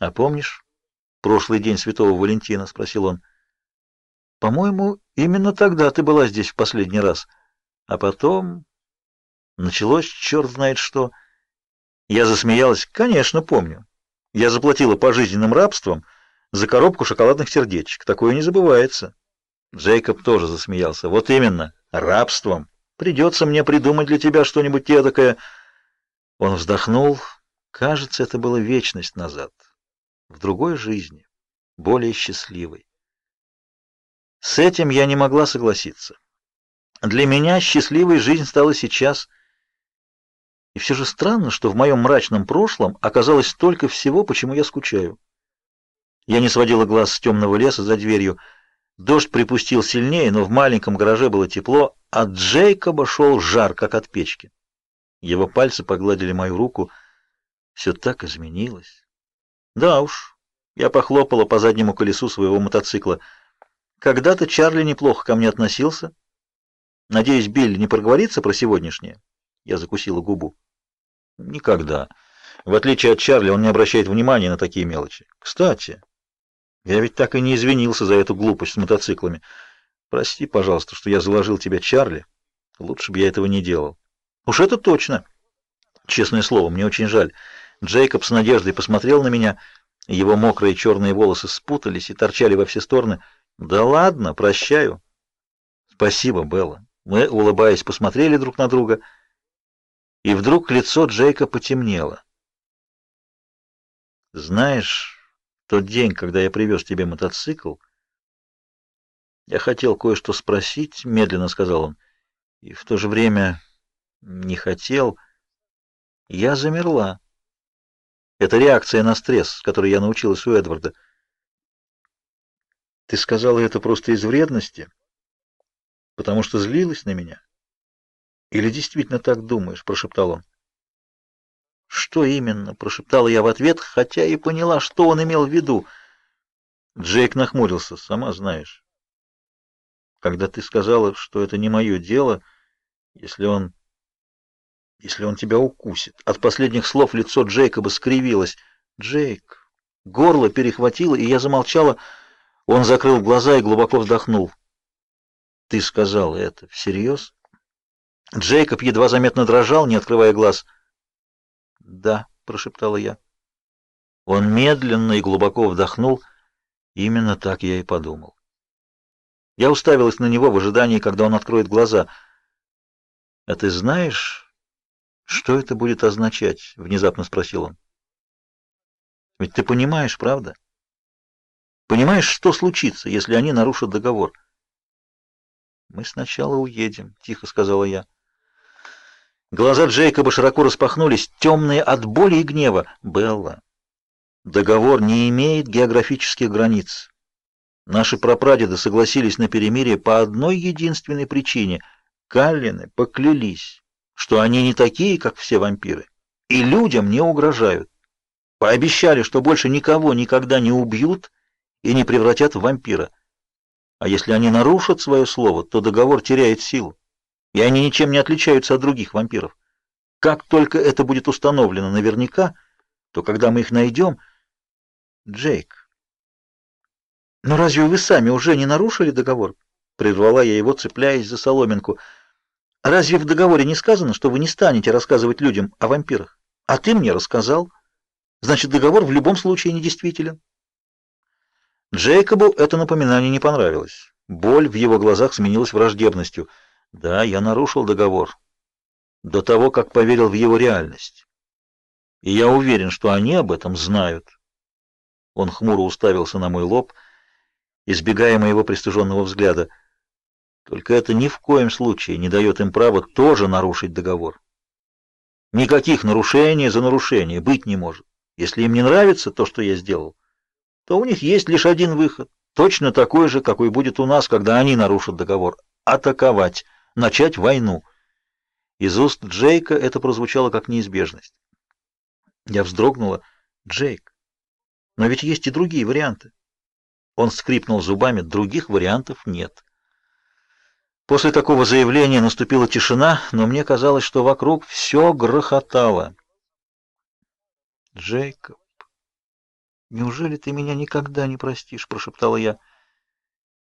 А помнишь прошлый день Святого Валентина, спросил он. По-моему, именно тогда ты была здесь в последний раз. А потом началось черт знает что. Я засмеялась. Конечно, помню. Я заплатила пожизненным рабством за коробку шоколадных сердечек. Такое не забывается. Джейкоб тоже засмеялся. Вот именно, рабством. Придется мне придумать для тебя что-нибудь эдакое. Он вздохнул. Кажется, это было вечность назад. В другой жизни, более счастливой. С этим я не могла согласиться. Для меня счастливой жизнь стала сейчас. И все же странно, что в моем мрачном прошлом оказалось столько всего, почему я скучаю. Я не сводила глаз с темного леса за дверью. Дождь припустил сильнее, но в маленьком гараже было тепло, а Джейкоба шел жар, как от печки. Его пальцы погладили мою руку. Все так изменилось. Да уж, я похлопала по заднему колесу своего мотоцикла. Когда-то Чарли неплохо ко мне относился. Надеюсь, Билли не проговорится про сегодняшнее. Я закусила губу. Никогда. В отличие от Чарли, он не обращает внимания на такие мелочи. Кстати, я ведь так и не извинился за эту глупость с мотоциклами. Прости, пожалуйста, что я заложил тебя, Чарли. Лучше бы я этого не делал. Уж это точно. Честное слово, мне очень жаль. Джейкоб с надеждой посмотрел на меня. Его мокрые черные волосы спутались и торчали во все стороны. Да ладно, прощаю. Спасибо, Белла. Мы, улыбаясь, посмотрели друг на друга, и вдруг лицо Джейка потемнело. Знаешь, тот день, когда я привез тебе мотоцикл, я хотел кое-что спросить, медленно сказал он, и в то же время не хотел. Я замерла. Это реакция на стресс, которой я научилась у Эдварда. Ты сказала это просто из вредности, потому что злилась на меня? Или действительно так думаешь, прошептал он. Что именно, прошептала я в ответ, хотя и поняла, что он имел в виду. Джейк нахмурился, сама знаешь. Когда ты сказала, что это не мое дело, если он если он тебя укусит. От последних слов лицо Джейкоба скривилось. Джейк, горло перехватило, и я замолчала. Он закрыл глаза и глубоко вздохнул. Ты сказал это всерьез?» Джейкоб едва заметно дрожал, не открывая глаз. "Да", прошептала я. Он медленно и глубоко вдохнул. Именно так я и подумал. Я уставилась на него в ожидании, когда он откроет глаза. "А ты знаешь, что это будет означать?" внезапно спросил он. "Ведь ты понимаешь, правда? Понимаешь, что случится, если они нарушат договор?" "Мы сначала уедем", тихо сказала я. Глаза Джейкоба широко распахнулись, темные от боли и гнева. "Белла, договор не имеет географических границ. Наши прапрадеды согласились на перемирие по одной единственной причине. Каллины поклялись, что они не такие, как все вампиры, и людям не угрожают. Пообещали, что больше никого никогда не убьют и не превратят в вампира. А если они нарушат свое слово, то договор теряет силу, и они ничем не отличаются от других вампиров. Как только это будет установлено наверняка, то когда мы их найдем... Джейк, но разве вы сами уже не нарушили договор? Прервала я его, цепляясь за соломинку. Разве в договоре не сказано, что вы не станете рассказывать людям о вампирах? А ты мне рассказал. Значит, договор в любом случае недействителен. Джейкобу это напоминание не понравилось. Боль в его глазах сменилась враждебностью. Да, я нарушил договор до того, как поверил в его реальность. И я уверен, что они об этом знают. Он хмуро уставился на мой лоб избегая моего пристыженного взгляда. Только это ни в коем случае не дает им права тоже нарушить договор. Никаких нарушений за нарушение быть не может. Если им не нравится то, что я сделал, то у них есть лишь один выход, точно такой же, какой будет у нас, когда они нарушат договор атаковать, начать войну. Из уст Джейка это прозвучало как неизбежность. Я вздрогнула. Джейк, но ведь есть и другие варианты. Он скрипнул зубами, других вариантов нет. После такого заявления наступила тишина, но мне казалось, что вокруг все грохотало. Джейкоб. Неужели ты меня никогда не простишь?» — прошептала я.